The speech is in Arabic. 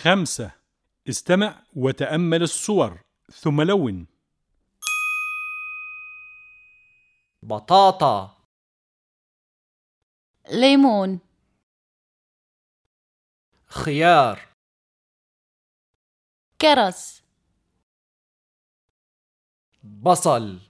خمسة. استمع وتأمل الصور. ثم لون. بطاطا. ليمون. خيار. كرز. بصل.